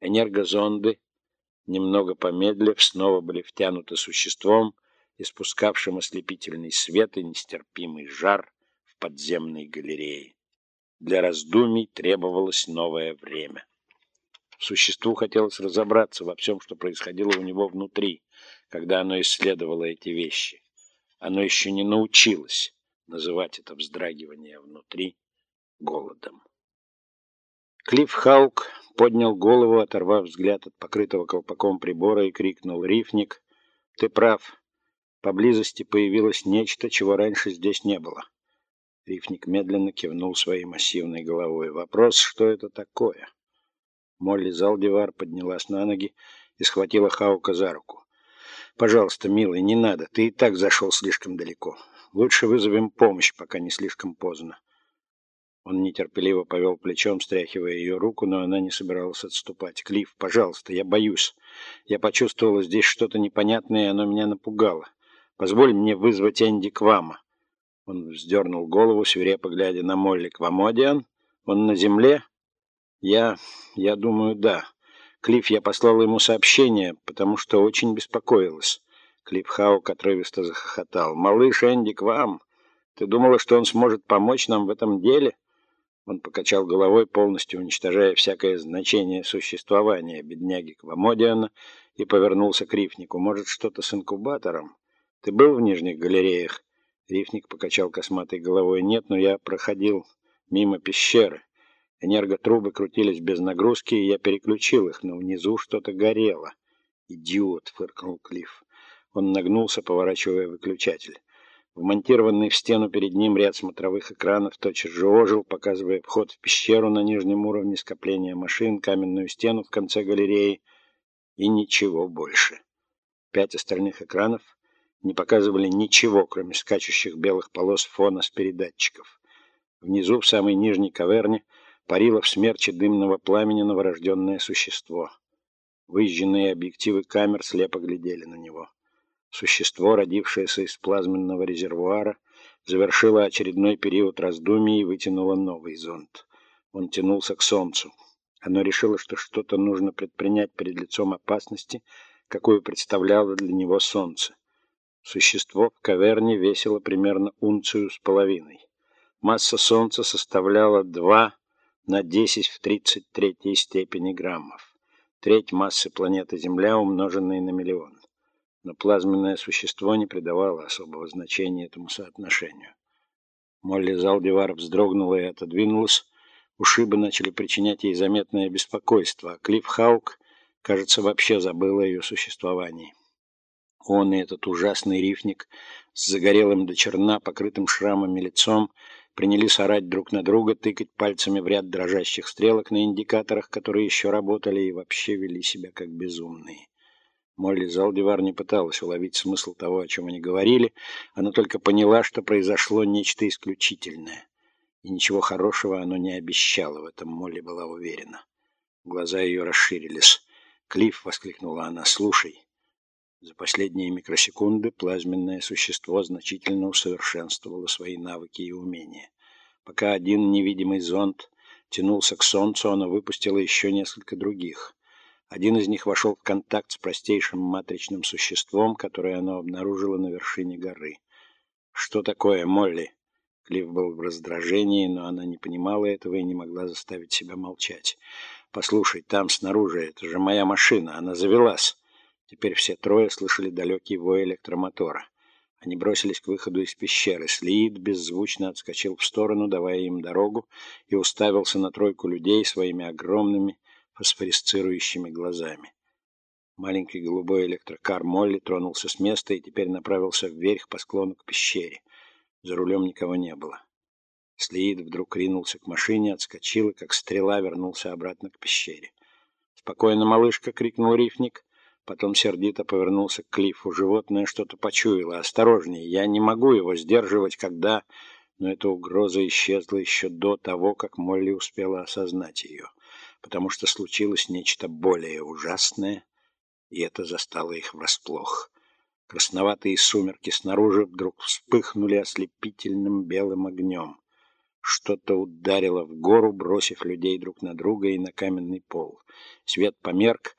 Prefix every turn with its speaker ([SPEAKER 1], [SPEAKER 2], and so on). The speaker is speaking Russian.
[SPEAKER 1] Энергозонды, немного помедлив, снова были втянуты существом, испускавшим ослепительный свет и нестерпимый жар в подземной галерее. Для раздумий требовалось новое время. Существу хотелось разобраться во всем, что происходило у него внутри, когда оно исследовало эти вещи. Оно еще не научилось называть это вздрагивание внутри голодом. Клифф Хаук поднял голову, оторвав взгляд от покрытого колпаком прибора и крикнул «Рифник, ты прав. Поблизости появилось нечто, чего раньше здесь не было». Рифник медленно кивнул своей массивной головой. «Вопрос, что это такое?» Молли Залдивар поднялась на ноги и схватила Хаука за руку. «Пожалуйста, милый, не надо. Ты и так зашел слишком далеко. Лучше вызовем помощь, пока не слишком поздно». Он нетерпеливо повел плечом, стряхивая ее руку, но она не собиралась отступать. «Клифф, пожалуйста, я боюсь. Я почувствовала здесь что-то непонятное, и оно меня напугало. Позволь мне вызвать Энди к вам». Он вздернул голову, свирепо глядя на Молли. «Квамодиан? Он на земле?» Я... я думаю, да. Клифф, я послала ему сообщение, потому что очень беспокоилась. Клифф Хаук отрывисто захохотал. «Малыш Энди, к вам! Ты думала, что он сможет помочь нам в этом деле?» Он покачал головой, полностью уничтожая всякое значение существования бедняги Квамодиана, и повернулся к Рифнику. «Может, что-то с инкубатором? Ты был в нижних галереях?» Рифник покачал косматой головой. «Нет, но я проходил мимо пещеры. Энерготрубы крутились без нагрузки, и я переключил их, но внизу что-то горело. «Идиот!» — фыркнул Клифф. Он нагнулся, поворачивая выключатель. Вмонтированный в стену перед ним ряд смотровых экранов тотчас же ожил, показывая вход в пещеру на нижнем уровне скопления машин, каменную стену в конце галереи и ничего больше. Пять остальных экранов не показывали ничего, кроме скачущих белых полос фона с передатчиков. Внизу, в самой нижней каверне, парило в смерче дымного пламени новорожденное существо. Выжженные объективы камер слепо глядели на него. Существо, родившееся из плазменного резервуара, завершило очередной период раздумий и вытянуло новый зонд. Он тянулся к Солнцу. Оно решило, что что-то нужно предпринять перед лицом опасности, какую представляло для него Солнце. Существо в каверне весило примерно унцию с половиной. Масса Солнца составляла 2 на 10 в 33 степени граммов. Треть массы планеты Земля, умноженной на миллион. Но плазменное существо не придавало особого значения этому соотношению. Молли Залдивар вздрогнула и отодвинулась. Ушибы начали причинять ей заметное беспокойство, а Клифф Хаук, кажется, вообще забыл о ее существовании. Он и этот ужасный рифник с загорелым до черна, покрытым шрамами лицом, принялись орать друг на друга, тыкать пальцами в ряд дрожащих стрелок на индикаторах, которые еще работали и вообще вели себя как безумные. Молли Залдивар не пыталась уловить смысл того, о чем они говорили, она только поняла, что произошло нечто исключительное. И ничего хорошего оно не обещало, в этом Молли была уверена. Глаза ее расширились. «Клифф!» — воскликнула она. «Слушай!» За последние микросекунды плазменное существо значительно усовершенствовало свои навыки и умения. Пока один невидимый зонд тянулся к Солнцу, оно выпустило еще несколько других. Один из них вошел в контакт с простейшим матричным существом, которое оно обнаружило на вершине горы. «Что такое, Молли?» Клифф был в раздражении, но она не понимала этого и не могла заставить себя молчать. «Послушай, там снаружи, это же моя машина, она завелась». Теперь все трое слышали далекий вой электромотора. Они бросились к выходу из пещеры. Слиит беззвучно отскочил в сторону, давая им дорогу, и уставился на тройку людей своими огромными фосфорисцирующими глазами. Маленький голубой электрокар Молли тронулся с места и теперь направился вверх по склону к пещере. За рулем никого не было. Слиит вдруг ринулся к машине, отскочил и, как стрела, вернулся обратно к пещере. «Спокойно, малышка!» — крикнул рифник. Потом сердито повернулся к Клиффу. Животное что-то почуяло. «Осторожнее, я не могу его сдерживать, когда...» Но эта угроза исчезла еще до того, как Молли успела осознать ее, потому что случилось нечто более ужасное, и это застало их врасплох. Красноватые сумерки снаружи вдруг вспыхнули ослепительным белым огнем. Что-то ударило в гору, бросив людей друг на друга и на каменный пол. Свет померк,